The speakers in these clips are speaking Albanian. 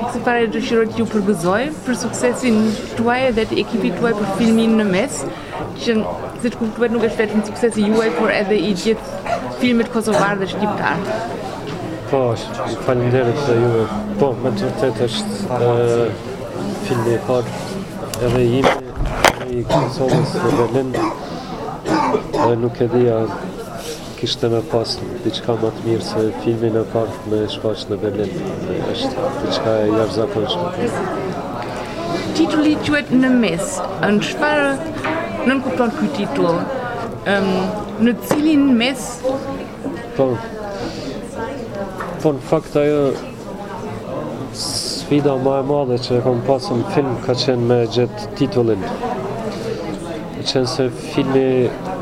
Pikë së pari dëshiroj t'ju përgëzoj për suksesin tuaj edhe të ekipit tuaj për filmin Në mes, që siç kuptohet nuk është vetëm suksesi juaj, por edhe i gjithë filmit kosovar dhe shqiptar. Po, faleminderit juve. Po, me të vërtetë është filmi i parë edhe i imi, edhe i Kosovës në Berlin, dhe nuk e di a Kishte me pas diçka më të mirë se filmin e parë me shfaq në Berlin. Është diçka e jashtëzakonshme. Titulli quhet Në mes. Çfarë nënkupton ky titull? Ëm në cilin mes? Po. Po në fakt ajo Sfida ma e madhe që e kom pasë në film ka qenë me gjetë titullin. Meqenëse filmi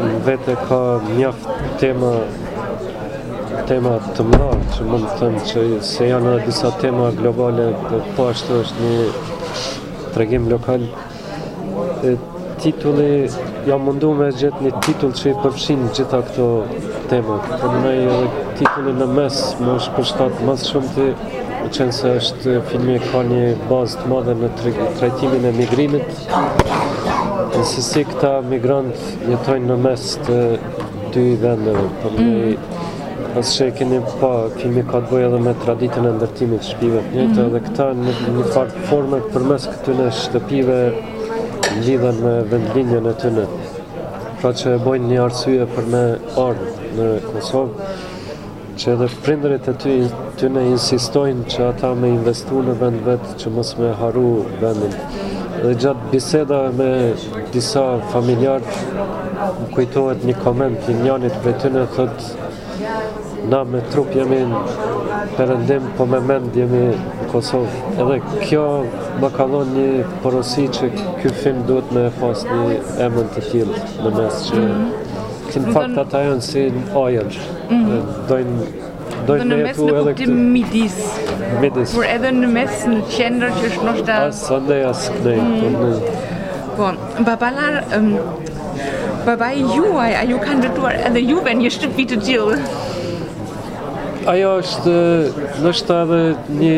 në vete ka mjaft tema tema të mëdha që mund të themi që se janë edhe disa tema globale dhe po ashtu është një tregim lokal Titulli, jam mundu me gjetë një titull që i përfshin gjitha këto tema. Po mendoj edhe titulli Në mes, më është përshtat ma së shumti meqenëse është filmi ka një bazë të madhe në trajtimin e migrimit. Në se si këta migrantë jetojnë në mes të Dy vendeve, po në, mm. nëse e keni pa, kemi ka të bëjë edhe me traditën e ndërtimit shpive të njëjta, mm. dhe këta në një farë forme përmes këtyne shtëpive lidhen me vendlindjen e tyne. Pra që e bojnë një arsye për me ardhë në Kosovë, Që edhe prindërit e ty, tyne insistojnë që ata me investu në vend t'vet që mos me haru vendin. Dhe gjatë bisedave me disa familjarë, më kujtohet një koment i njanit prej tyne thotë na me trup jemi në perëndim, po me mend jemi në Kosovë. Edhe kjo më ka dhënë një porosi që kjo film duhet me pas një emën të tillë Në mes që... Në fakt ata janë si ajën dhe dojnë dojnë me jetu edhe këtë. Në mes në midis, midis. por edhe në mes në qendër që është ndoshta... As andej, as këndej. Mm. Po, baballarë, um, baba i juaj, a ju ka ndërtuar edhe juve një shtëpi të tillë? Ajo është, ndoshta edhe një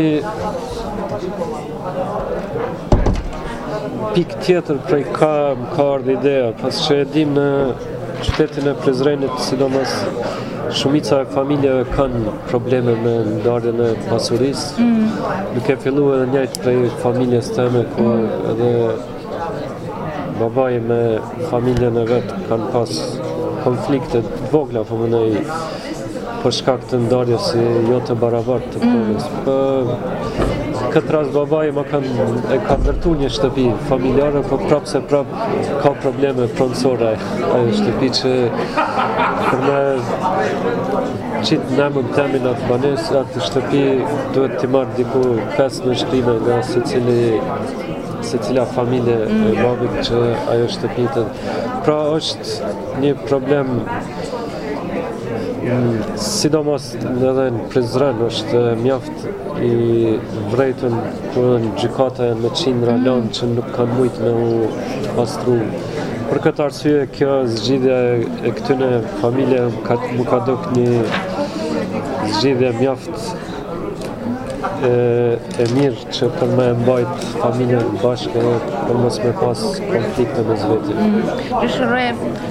pikë tjetër prej ka më ka ardhë ideja, pasi që e dim në qytetin e Prizrenit, sidomos shumica e familjeve kanë probleme me ndarjen e pasurisë. Mm. Duke fillu edhe njëjtë prej familjes teme, ku mm. edhe babai me familjen e vet kanë pas konflikte t'vogla, po mendoj për shkak të ndarjes si jo të barabartë të punës. Mm. Për këtë rast babai jem e ka ndërtu një shtëpi familjare, po prapë se prapë ka probleme pronësore ajo shtëpi që për me qitë në emër temin atë banes, atë shtëpi duhet të marrë diku 5 nënshkrime nga secili secila familje e mm. babit që ajo shtëpi. Pra është një problem Sidomos edhe në Prizren është mjaft i vrejtun ku në gjykata janë me qindra mm. landë që nuk kanë mujt me u pastru. Për këtë arsye, kjo zgjidhja e këtyne familje m'u ka dok një zgjidhje mjaft e, e mirë që për me e mbajt familjen bashkë dhe për mos me pas konflikte mes veti. Mm.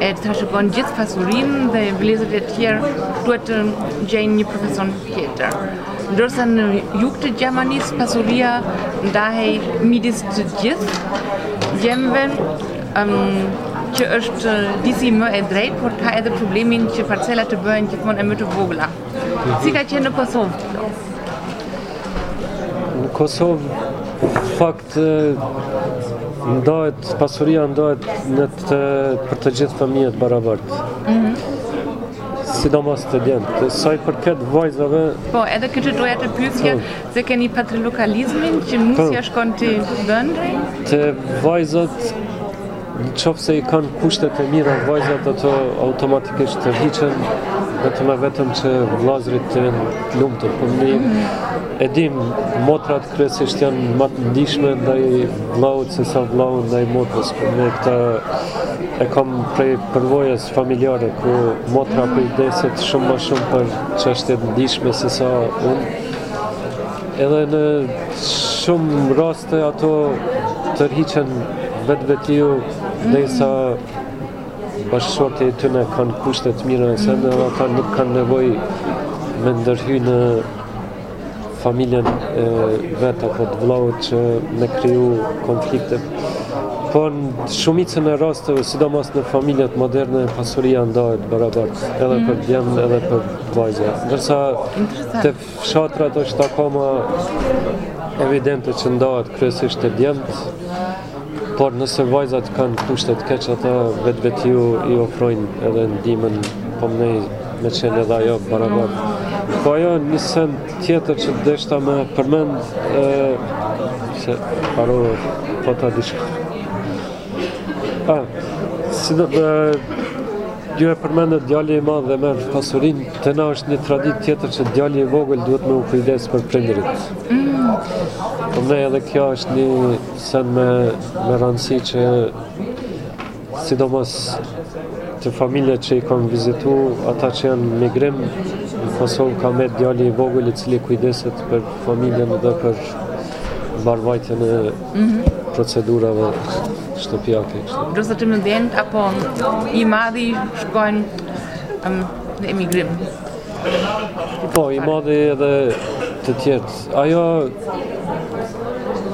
e trashëgon gjithë pasurinë dhe vëllezërit e tjerë duhet të gjejnë një profesion tjetër. Ndërsa në jug të Gjermanisë pasuria ndahej midis të gjithë djemve që është disi më e drejtë, por ka edhe problemin që parcelat bëhen gjithmonë e më të vogla. Si ka qenë në Kosovë? Në Kosovë, në fakt, Të ndahet, pasuria ndahet në të, për të gjithë fëmijët barabart. Mm -hmm sidomos te djemtë, sa i përket vajzave... Po, edhe këtë doja të pyesja, po. se keni patrilokalizmin që nusja po. shkon te dhëndri? Te vajzat Në qoftë se i kanë kushtet e mira vajzat ato automatikisht tërhiqen vetëm e vetëm që vllazërit të jenë të lumtur. Po ne e dim motrat kryesisht janë ma të ndishme ndaj vllaut sesa vllau ndaj motrës. Po unë këta e kam prej përvojës familjare ku motra po i deset shumë ma shumë për çështje të ndishme sesa unë. Edhe në shumë raste ato tërhiqen vetvetiu edhe se bashkëshortët e tyne kanë kushte të mira e sende edhe ata nuk kanë nevojë me ndërhy në familjen e vet apo të vllaut që me kriju konflikte. Po në shumicën e rasteve, sidomos në familjet moderne, pasuria ndahet barabartë, edhe për mhm. djem, edhe për vajza. Ndërsa, te Fshatrat është akoma evidente që ndahet kryesisht te djemtë, por nëse vajzat kanë kushte të këqija ata vetvetiu i ofrojnë edhe ndihmën po më nej me qenë edhe ajo barabartë. Po ajo një send tjetër që deshta me përmend e, se para pak tha diçka. A, si do të Ju e përmendët djali i madh e merr pasurinë, te na është një traditë tjetër që djali i vogël duhet me u kujdes për prindërit. Mm. Për ne edhe kjo është një sen me, me rënësi që sidomos te familjet që i kam vizitu, ata që janë n'migrim, në Kosovë ka met djali i vogël i cili kujdeset për familjen dhe për mbarëvajtjen e Mhm. procedurave shtëpiake. Kurse të mëdhenjtë apo i madhi shkojnë um, në emigrim? Po, i madhi edhe të tjerët. Ajo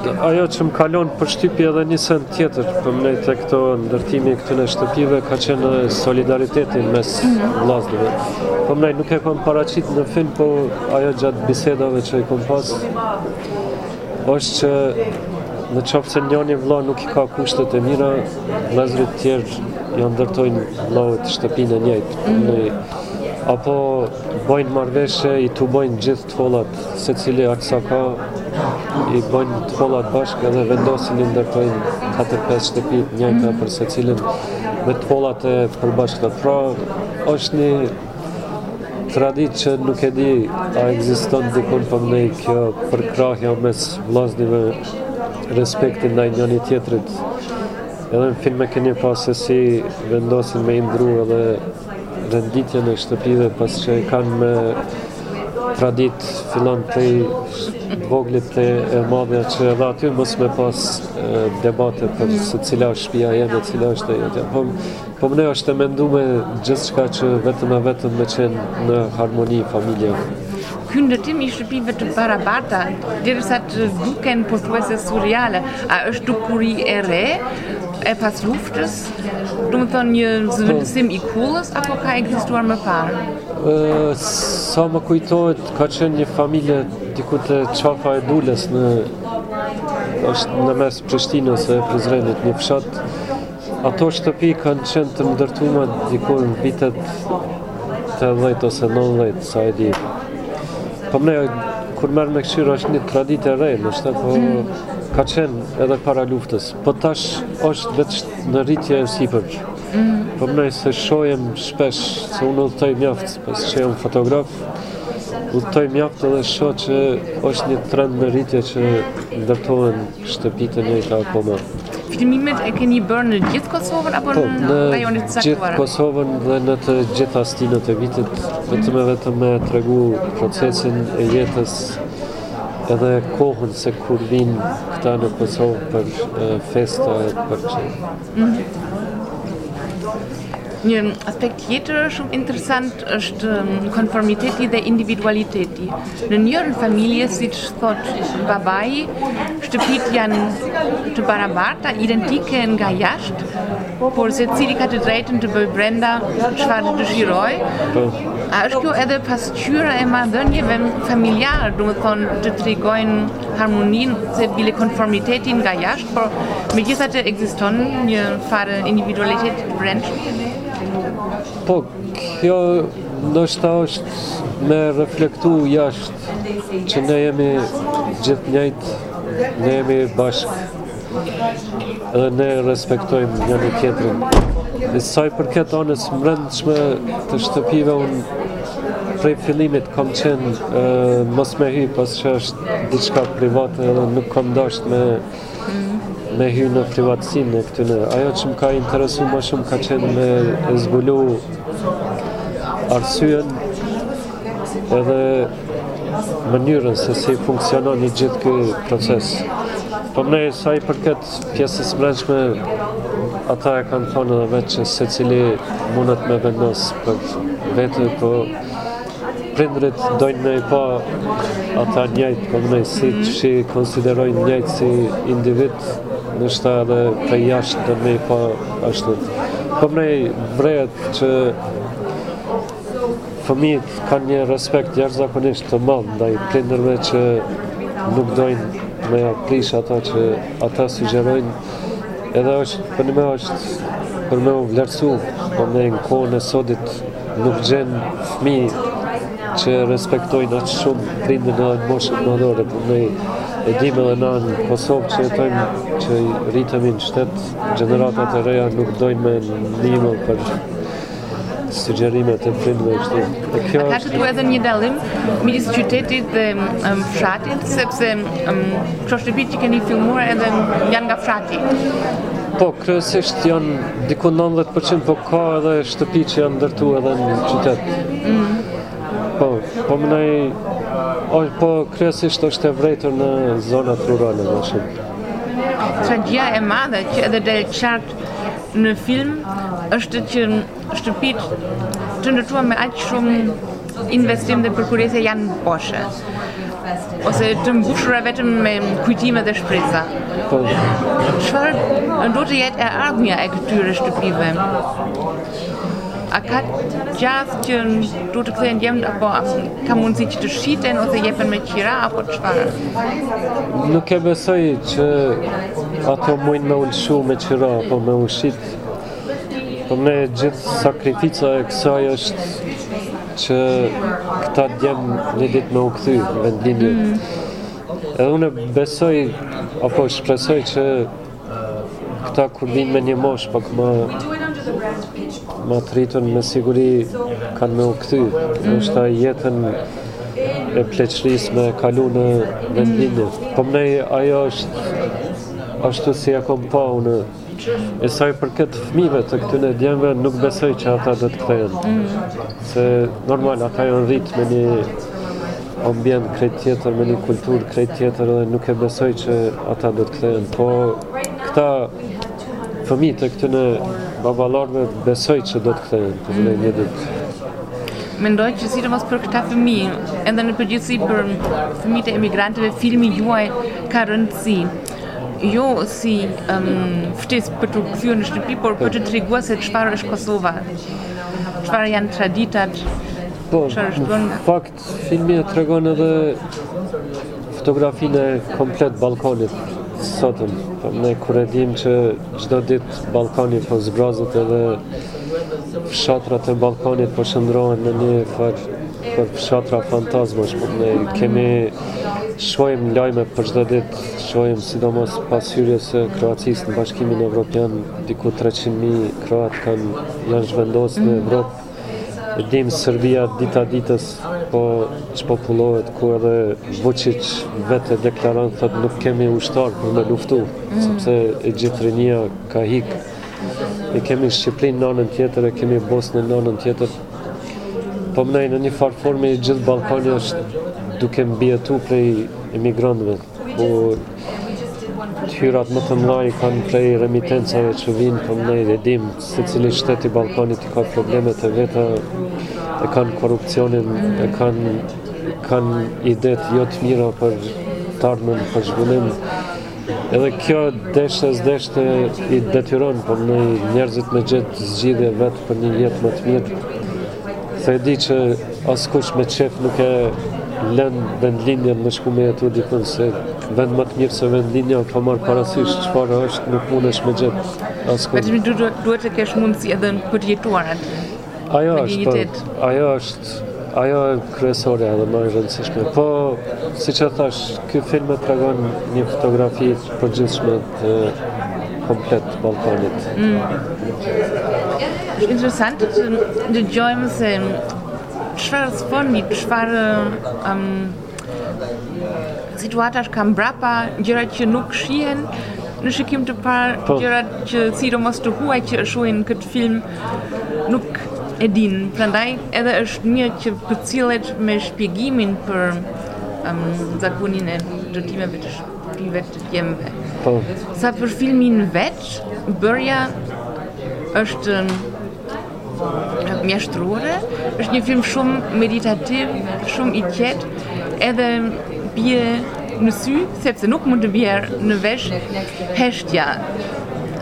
ajo që më ka lon përshtypje edhe një sen tjetër po m'thënë te këto ndërtimi i këtyne shtëpive ka qenë solidariteti mes mhm. vllazënve po m'thënë nuk e kom paraqit në film po ajo gjatë bisedave që i kom pas Është që në qoftë se njoni vlla nuk i ka kushtet e mira, vllezërit tjerë ia ndërtojnë vllaut shtëpinë e njëjtë. Mm -hmm apo bojnë marrëveshje, i tubojnë gjithë t'hollat, secili aq sa ka, i bojnë t'hollat bashkë edhe vendosin i ndërtojnë 4-5 shtëpi të njëjta mm. për secilin me t'hollat e përbashkët. Pra, është një Traditë që nuk e di a ekziston dikun po m'thënë kjo përkrahja mes vllaznive, respekti ndaj njani-tjetrit. Edhe në film e keni pa se si vendosin me e ndërru edhe renditjen e shtëpive pasi që e kanë me traditë fillon pej të voglit te e madhja që edhe aty mos me pas debate për se cila është shpia jeme, cila është e jotja. Po, Po m'thënë është e mendume gjithçka që vetëm e vetëm me qenë në harmoni familja. Ky ndërtim i shtëpive të barabarta, deri sa të duken pothuajse surreale, a është dukuri e re, e pas luftës, domethënë një zëvendësim i kullës, apo ka ekzistuar më parë? Sa më kujtohet, ka qenë një familje diku te Qafa e Duhlës, është në mes Prishtinës e Prizrenit një fshat Ato shtëpi kanë qenë të ndërtuara diku në vitet 80 ose 90, sa e di. Po m'thënë kur e merr me kqyrë është një traditë e re, n'thelb po ka qenë edhe para luftës. Po tash është veç në rritje e sipër. Mm. Po m'thënë e shohim shpesh, se unë udhëtoj mjaft, pasi që jam fotograf, udhëtoj mjaft edhe shoh që është një trend në rritje që ndërtohen Shtëpi të njëjta akoma. Filmimet e keni bërë në gjithë Kosovën apo po, në, në rajone të caktuara? Në gjithë Kosovën dhe në të gjitha stinët e vitit, vetëm e vetëm me tregu procesin e jetës edhe kohën se kur vinë këta në Kosovë për festa e për çka. Mhm. Një aspekt tjetër shumë interesant është konformiteti dhe individualiteti. Në njërën familje, siç thotë babai, shtëpitë janë të barabarta, identike nga jashtë, por secili ka të drejtën të bëjë brenda çfarë të dëshirojë. Po. A është kjo edhe pasqyra e marrëdhënieve familjare, domethënë të tregojnë harmoninë e bile konformitetin nga jashtë, por megjithatë ekziston një farë individualiteti brenda? Po, kjo ndoshta është me reflektu jashtë që ne jemi gjithë njëjtë, ne jemi bashkë. Dhe ne respektojmë njani-tjetrin. Dhe sa i përket anës mrendshme të shtëpive, unë prej fillimit kom qenë mos me hy, pasi që është diçka private dhe nuk kom dasht me me hy në privatësinë e këtyne. Ajo që më ka interesu më shumë ka qenë me zbulu arsyen edhe mënyrën se si funksionon i gjithë ky proces. Po domethënë sa i përket pjesës brendshme, ata e kanë thonë edhe vetë që secili mundet me vendos për vete, po prindërit dojnë me i pa ata njajtë, po domethënë siç i konsiderojnë njajtë si individë, ndoshta edhe për jashtë dhe me i pa ashtu. Po vërehet që Fëmijët kanë një respekt jashtëzakonisht të madh ndaj prindërve që nuk dojnë me ja prish atë që ata sugjerojnë. Edhe është për më është për me u vlerësu, po në kohën e sotit nuk gjen fëmijë që respektojnë aq shumë prindin në atë moshën madhore, po e dimë edhe na në Kosovë që jetojmë që rritemi në qytete, gjeneratat e reja nuk dojnë me ni për sugjerime të prindve kështu që. Ka këtu edhe një dallim midis qytetit dhe um, fshatit sepse um, këto shtëpi që keni filmuar edhe janë nga fshati. Po, kryesisht janë diku 90%, po ka edhe shtëpi që janë ndërtu edhe në qytet. Mm. Po, po domethënë, oj, po kryesisht është e vrejtur në zonat rurale më shumë. Tragjedia e madhe që edhe del qartë Në film është që shtëpitë e ndërtuara me aq shumë investim dhe përkujdesje janë boshe ose të mbushura vetëm me kujtime dhe shpresa. Po. Çfarë do të jetë e ardhmja e këtyre shtëpive? A ka gjasë që duhet të kthehen djemtë apo ka mundësi që të shiten ose jepen me qira apo çfarë? Nuk e besoj që ato mujn me u lshu me qira apo me u shit. Po e gjithë sakrifica e kësaj është që këta djem një ditë me u kthy n'vendlindje. Mm. Edhe unë besoj apo shpresoj që Këta kur vijnë me një moshë pak ma të rritun me siguri kanë me u kthy mm. do ta jetën e pleqërisë me kalu në vendlindje mm. po mandej ajo është ashtu si e kom pa unë e sa i përket fmive të këtyne djemve nuk besoj që ata do të kthehen mm. se normal ata janë rritë me një ambient krejt tjetër, me një kulturë krejt tjetër dhe nuk e besoj që ata do të kthehen. Po këta fëmijë të këtyre baballarëve besoj që do të kthehen për një një ditë. Mendoj që sidomos për këta fëmijë, edhe në përgjithësi për fëmijët e emigrantëve, filmi juaj ka rëndësi jo si um, ftesë për t'u kthyer në shtëpi, por për të treguar se çfarë është Kosova. Çfarë janë traditat? Po, në fakt Filmi e tregon edhe fotografinë e komplet Ballkanit sotëm. Po kur e dimë që çdo ditë Ballkani po zbrazet edhe fshatrat e Ballkanit po shndërrohen në një nëpër fshatra fantazmash, po ne kemi shohim lajme për çdo ditë, shohim sidomos pas hyrjes së Kroacisë në Bashkimin Evropian, diku 300.000 kroat kanë janë zhvendosur në Evropë. E dimë Serbia dita ditës po çpopullohet ku edhe Vuçiç vetë e deklaron thotë nuk kemi ushtar për me luftu, mm. sepse e gjithë rinia ka hik. E kemi Shqipërinë në anën tjetër, e kemi Bosnën në anën tjetër. Po mandej në një farë formë i gjithë Ballkani është duke mbijetu prej emigrantëve. Po të hyrat më të mëdha i kanë prej remitencave që vijnë po mandej e dimë secili shtet i Ballkanit i ka problemet e veta e kanë korrupsionin e kanë kanë idetë jo të mira për të ardhmen për zhvillim edhe kjo deshte s'deshte i detyron po mandej njerëzit me gjetë zgjidhje vetë për një jetë më të mirë Se e di që askush me qejf nuk e lën vendlindjen me shku me jetu dikund se vend më të mirë se vendlindja pa marrë parasysh çfarë është nuk mundesh me gjet askund. Vetëm duhet duhet të kesh mundësi edhe për të jetuar aty. Ajo është, po, ajo është, ajo Kryesorja dhe më e rëndësishme. Po, siç thash, ky film e tregon një fotografi të përgjithshme të komplet të Ballkanit. Mm. Interesant të dëgjojmë se çfarë sfondi, çfarë um, situatash ka mbrapa, gjëra që nuk shihen, në shikim të parë po. gjërat që sidomos të huaj që shohin këtë film nuk e dinë, prandaj edhe është mirë që përcillet me shpjegimin për um, zakonin e ndërtimeve të shpive të djemve. Po. Sa për filmin veç, bërja është mjeshtërore, është një film shumë meditativ, shumë i qetë, edhe bie në sy, sepse nuk mund të bjerë në vesh heshtja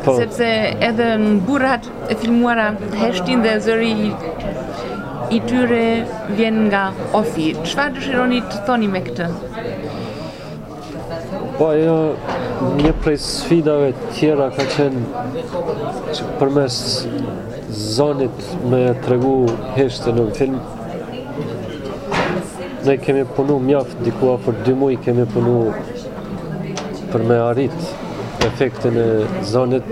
Sepse edhe burrat e filmuara heshtin dhe zëri i tyre vjen nga ofi. Çfarë dëshironi të thoni me këtë? Po, jo, një prej sfidave tjera ka qenë që përmes zonit me tregu heshtjen në film. Ne kemi punu mjaft, diku afer dy muj kemi punu për me arrit efektin e zonit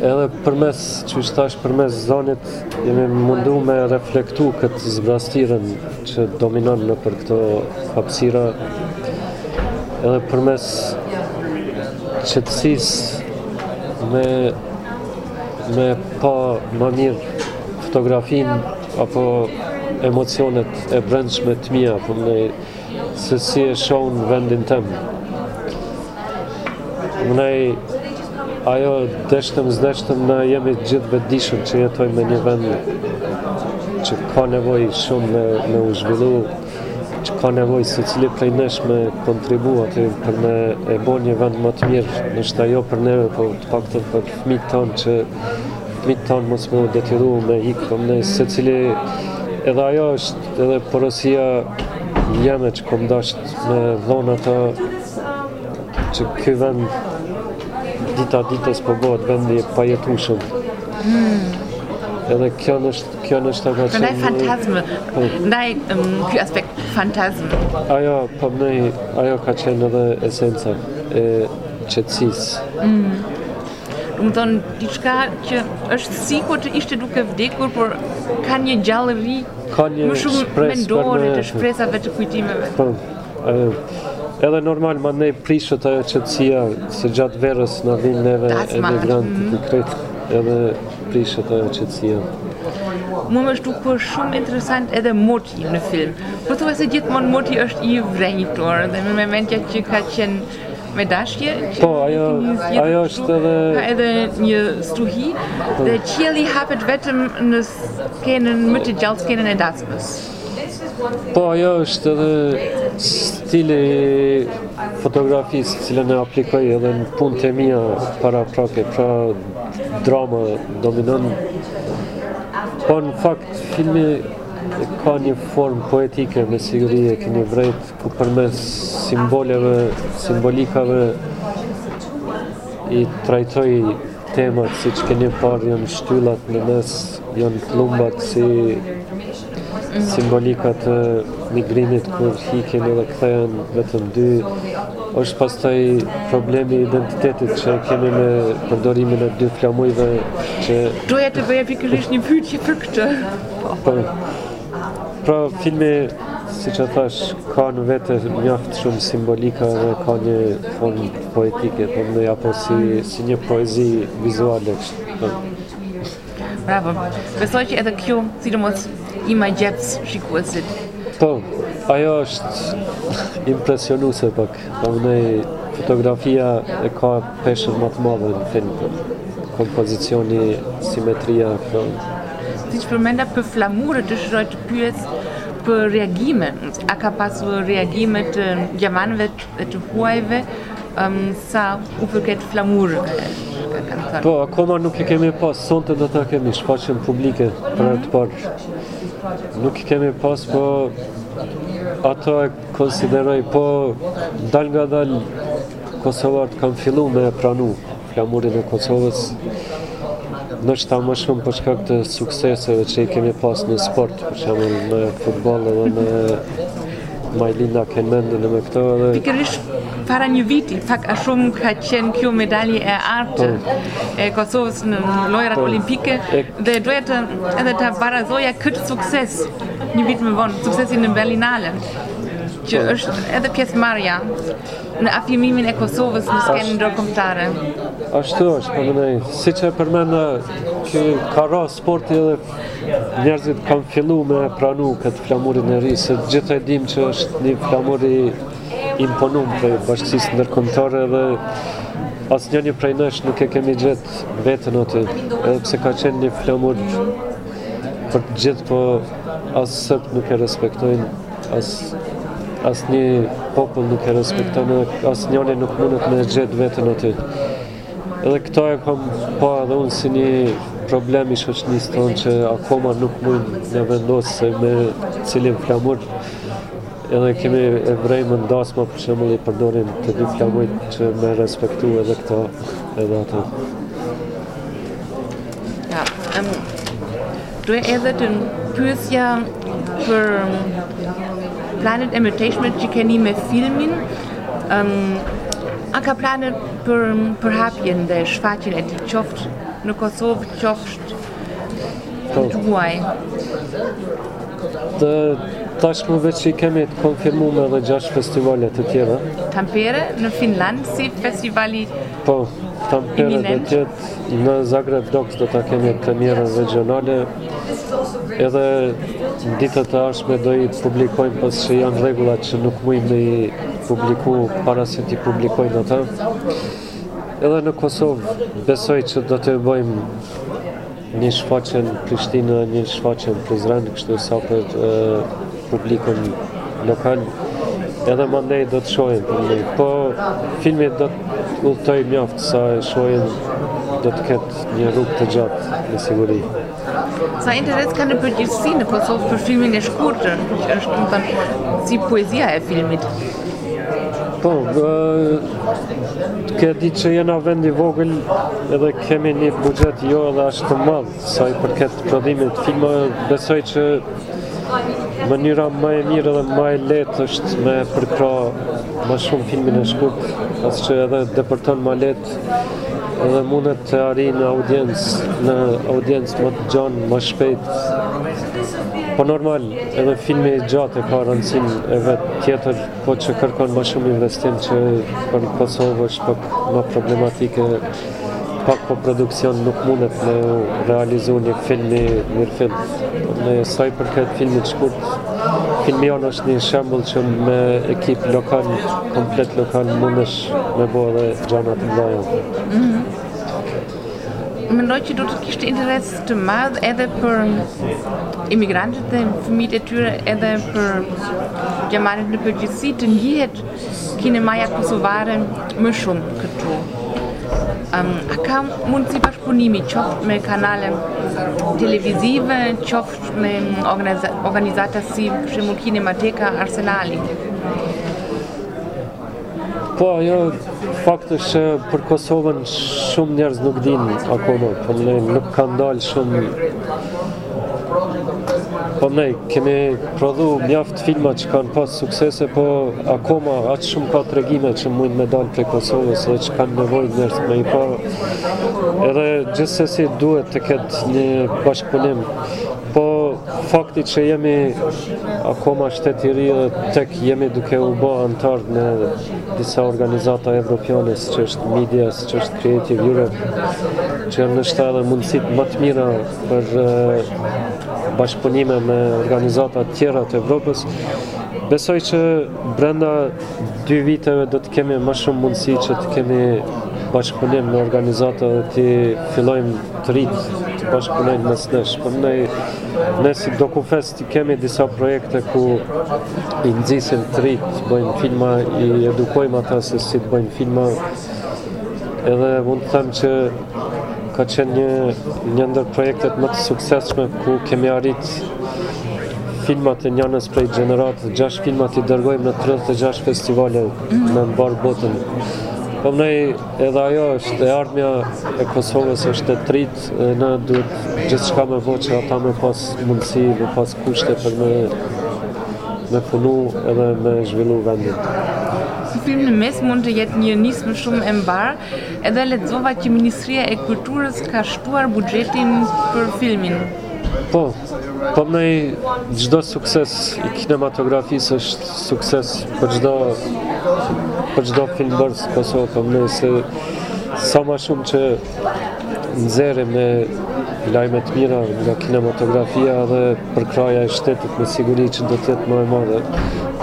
edhe përmes qysh tash përmes zonit jemi mundu me reflektu këtë zbrazëtirën që dominon nëpër këto hapsira edhe përmes qetësisë me pa ma mirë fotografinë apo emocionet e brendshme të mija apo me Se si e shoh unë vendin tem. Mënej, ajo deshtëm s'deshtëm ne jemi gjithë vetëdijshëm që jetojmë në një vend që ka nevojë shumë me, me u zhvillu, që ka nevojë secili prej nesh me kontribu aty për me e bo një vend më të mirë, ndoshta jo për neve, po të paktën për fmitë tonë që fmitë tonë mos me u detyru me hikë, po mënej secili edhe ajo është Edhe porosia jeme që kom dasht me dhonë atë që ky vend dita ditës po bëhet vend i pajetueshëm. Hmm. Edhe kjo në është, kjo në është ata që... Ndaj fantazmë, po. ndaj um, kjo aspekt fantazmë. Ajo, po mëj, ajo ka qenë edhe esenca e qetësisë. Mm. Do të thonë diçka që është sikur të ishte duke vdekur, por ka një gjallëri ka një më shumë mendore të shpresave të kujtimeve. Po. Edhe normal më ne prishet ajo qetësia se gjatë verës na vijnë neve emigrantët mm. krejt edhe prishet ajo qetësia. Më vjen ashtu sikur shumë interesant edhe moti në film. Po thua se gjithmonë moti është i vrenjtur dhe në moment që ka qenë me dashje që po, ajo, ajo është edhe... ka edhe një stuhi po. dhe qielli hapet vetëm në skenën më të gjallë skenën e dasmës po ajo është edhe stili i fotografisë të cilin e aplikoj edhe në punët e mia paraprake pra drama dominon po në fakt filmi ka një formë poetike me siguri e keni vrejt Ku përmes simboleve, simbolikave i trajtoj temat siç keni parë janë shtyllat në mes, janë pëllumbat si simbolika të migrimit kur hikin edhe kthehen vetëm dy është pastaj problemi i identitetit që kemi me përdorimin e dy flamujve që... Doja të bëja pikërisht një pyetje për këtë. Po, po. Pra filmi, siç e thashë, ka në vete mjaft shumë simbolika dhe ka një formë poetike, po më apo si, si një poezi vizuale. Po. Bravo. Besoj që edhe kjo, sidomos, i magjeps shikuesit. Po, ajo është impresionuese pak, po më fotografia e ka peshën më të madhe në film, po. kompozicioni, simetria, po. Siç përmenda për flamurët, dëshiroj të pyes për reagime. A ka pasur reagime të gjermanëve dhe të huajve um, sa u përket flamurëve? Po, akoma nuk i kemi pas, sonte do ta kemi shfaqen publike për herë të parë. Nuk i kemi pas, po ato e konsideroj, po dalngadalë kosovarët kanë fillu me pranu. flamurin e Kosovës, ndoshta më shumë për shkak të sukseseve që i kemi pas në sport, për shembull në futboll dhe në Majlinda Kelmendin me këto edhe pikërisht para një viti, pak a shumë ka qenë kjo medalje e artë po. e Kosovës në lojërat po. olimpike dhe doja të edhe ta barazoja këtë sukses një vit më vonë, suksesin në Berlinale që po. është edhe pjesëmarrja Në afirmimin e Kosovës në skenë ndërkombëtare. Ashtu është, po mendoj, siç e përmenda që ka ra sporti edhe njerëzit kanë fillu me pranu këtë flamurin e ri, se t'gjithë e dim që është një flamur i imponun prej bashkësisë ndërkombëtare dhe asnjoni prej nesh nuk e kemi gjet veten aty, edhe pse ka qenë një flamur për t'gjithë, po as shtetet nuk e respektojnë. As asnjë popull nuk e respekton as njëri nuk mundet me gjet veten aty. Edhe këta e kom pa edhe unë si një problem i shoqnisë tonë që akoma nuk mundna me vendos se me cilin flamur edhe kemi e vrejmë në dasma për shembull i përdorim të dy flamujt që me respektu edhe këta edhe ato. Ja, em, Duhet edhe të pyesja për planet e mëtejshme që keni me filmin, a ka plane për përhapjen dhe shfaqjen e tij qoftë në Kosovë, qoftë po. në të huaj? Të tashmë veç i kemi të konfirmume edhe gjashtë festivale të tjera. Tampere në Finlandë, si festivali po, Tampere dhe tjetër. Në Zagreb Dox do ta kemi premierën regjionale. Edhe në ditët e ardhshme do i publikojmë pas që janë rregulla që nuk muj me i publiku para se t'i publikojnë ata. Edhe në Kosovë besoj që do të bëjmë një shfaqje në Prishtinë, një shfaqje në Prizren, kështu sa për publikun lokal edhe mandej do të shohim për një po filmi do të udhtojë mjaft sa e shohim do të ketë një rrugë të gjatë me siguri Sa interes ka në përgjithësi në Kosovë për filmin e shkurtër që është të themi si poezia e filmit Po, tu e ditë që jena vend i vogël edhe kemi një buxhet jo edhe aq të madh Sa i përket prodhimit të filmave, besoj që mënyra ma e mirë edhe ma e lehtë është me përkrah ma shumë filmin e shkurt, pasi që edhe depërton ma lehtë edhe mundet të arrijë në audiencë, në audiencë ma të gjanë, ma shpejt. Po normal, edhe filmi i gjatë e ka rëndësinë e vet tjetër, po që kërkon ma shumë investim që për Kosovë është pak ma problematike Pa koproduksion nuk mundet me u realizu një film i mirë film. Sa i përket filmit t'shkurt, filmi jonë është një shembul që me ekip lokal, komplet lokal, mundesh me bo edhe gjana të mdhaja. Mm -hmm. Mendoj që do të kishte interes të madh edhe për emigrantët dhe fëmijët e tyre edhe për gjermanët në përgjithësi të njihet Kinemaja kosovare më shumë këtu. A ka mundësi bashkëpunimi qoftë me kanale televizive, qoftë me organizata si për shembull kinemateka Arsenali? Po, jo, fakt është që për Kosovën shumë njerëz nuk dinë akoma, po domethënë nuk kanë dalë shumë... Po domethënë kemi prodhu mjaft Filma që kanë pas suksese, po akoma ka shumë ka tregime që mund me dalë prej Kosovës dhe që kanë nevojë njerëzit me i pa. Edhe gjithsesi duhet të ketë një bashkëpunim. Po fakti që jemi akoma shtet i ri dhe tek jemi duke u bo antar në disa organizata evropiane, siç është Media, siç është Creative Europe, që janë edhe mundësitë më të mira për bashkëpunime me organizata të tjera të Evropës. Besoj që brenda dy viteve do të kemi më shumë mundësi që të kemi bashkëpunim me organizata dhe të fillojnë të rinjtë të bashkëpunojnë mes nesh. Po mendoj, ne si DokuFest kemi disa projekte ku i nxisim të rinjtë të bëjnë filma, i edukojmë ata se si të bëjnë filma, Edhe mund të them që ka qenë një një ndër projektet më të suksesshme ku kemi arrit filmat e njënës prej gjeneratave, gjashtë filmat i dërgojmë në 36 festivale në mbarë botën. Po domethënë edhe ajo është e ardhmja e Kosovës është te të rinjtë, ne duhet gjithçka me bo që ata me pas mundësi, me pas Kushte për me me punu edhe me zhvillu vendin. Ky filmi në mes mund të jetë një nismë shumë e mbarë, edhe lexova që Ministria e Kulturës ka shtuar buxhetin për filmin. Po, domethënë çdo sukses i kinematografisë është sukses për çdo për çdo filmbërës kosovar, po domethënë se sa më shumë që Nxjerrim lajme të mira nga kinematografia dhe përkrahja e shtetit me siguri që do të jetë më e madhe.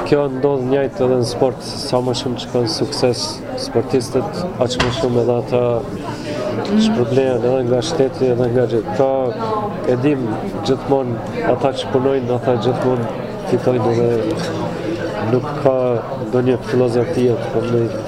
Kjo ndodh njëjtë edhe në sport, sa më shumë që kanë sukses sportistët, aq më shumë edhe ata shpërblehen edhe nga shteti edhe nga të gjithë. Pra, e dim gjithmonë ata që punojnë, ata gjithmonë fitojnë dhe nuk ka ndonjë filozofi të përmendë.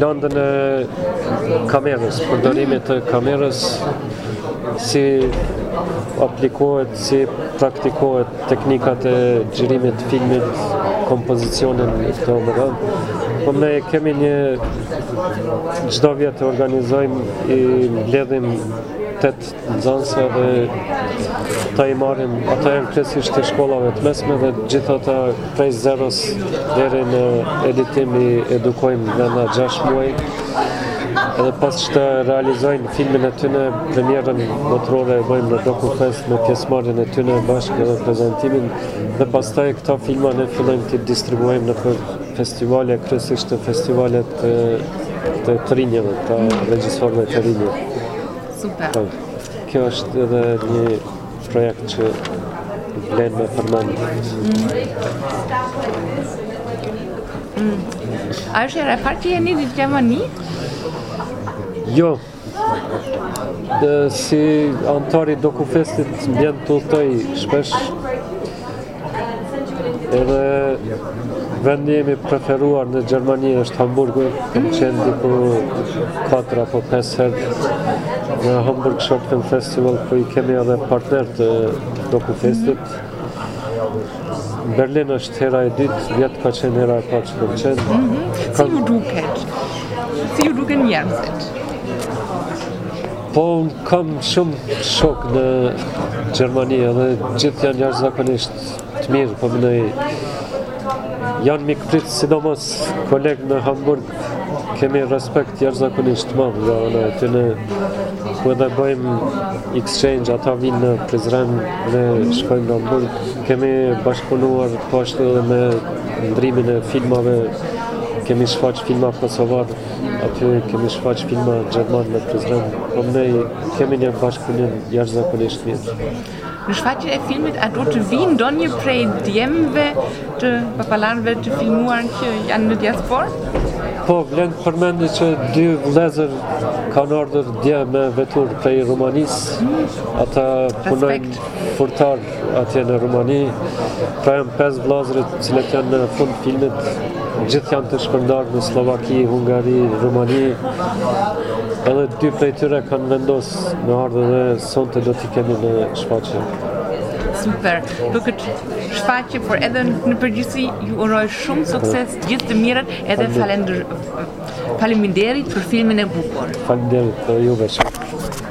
Landën e kamerës, përdorimit të kamerës si aplikohet, si praktikohet teknikat e xhirimit të filmit, kompozicionin e këto domethënë. Po ne kemi një çdo vjet e organizojmë i mbledhim 8 nxënësve dhe ta i marrim ata janë kryesisht të shkollave të mesme dhe gjithë ata prej zeros deri në editim i edukojmë dhe në gjashtë muaj edhe pasi që të realizojnë filmin e tyne premjerën botërore e bëjmë në Doku Fest me pjesëmarrjen e tyne bashkë edhe prezentimin dhe pastaj këta filma ne fillojmë t'i distribuojmë nëpër festivale, kryesisht te festivalet e të rinjve, të regjisorëve të rinj. Super. Po, kjo është edhe një projekt që vlen me përmend. Mm. A është hera e parë që jeni në Gjermani? Jo, si antar i Dokufestit më bjen të udhtoj shpesh Edhe vendi jem i preferuar në Gjermani është Hamburgu, kam qenë diku 4 apo 5 herë në Hamburg Short Film Festival, ku i kemi edhe partnerë të Doku Festit. Berlin është hera e dytë, vjet ka qenë hera e parë që kam qenë. Mhm. Si ju duket? Si ju duken njerëzit? Po unë kam shumë shokë në Gjermani edhe gjithë janë jashtëzakonisht të mirë, po mendoj janë mikpritës, sidomos kolegët në Hamburg, kemi respekt jashtëzakonisht të madh, dhe në të në ku edhe bëjmë exchange, ata vijnë në Prizren ne shkojmë në Hamburg, kemi bashkëpunuar po ashtu po edhe me ndrrimin e filmave, kemi shfaqë filma kosovarë, Aty kemi shfaq filma gjermanë në Prizren, domethënë kemi një bashkëpunim jashtëzakonisht të mirë. Në shfaqjen e filmit a do të vijë ndonjë prej djemve të papalarëve të filmuar që janë në diasporë? Po, vlen të përmendet që dy vllezër kanë ardhur dje me veturë prej Rumanisë. Mm. Ata punojnë furrtarë Atje në Rumani, pra janë pesë vllezërit të cilët janë në fund të filmit, gjithë janë të shpërndarë në Slovaki, Hungari, Rumani. Edhe dy prej tyre kanë vendos me ardhë dhe sonte do t'i kemi në shfaqje. Super. Për këtë shfaqje, por edhe në përgjithësi ju uroj shumë sukses, gjithë të mirat, edhe faleminderit për filmin e bukur. Faleminderit për juve shumë.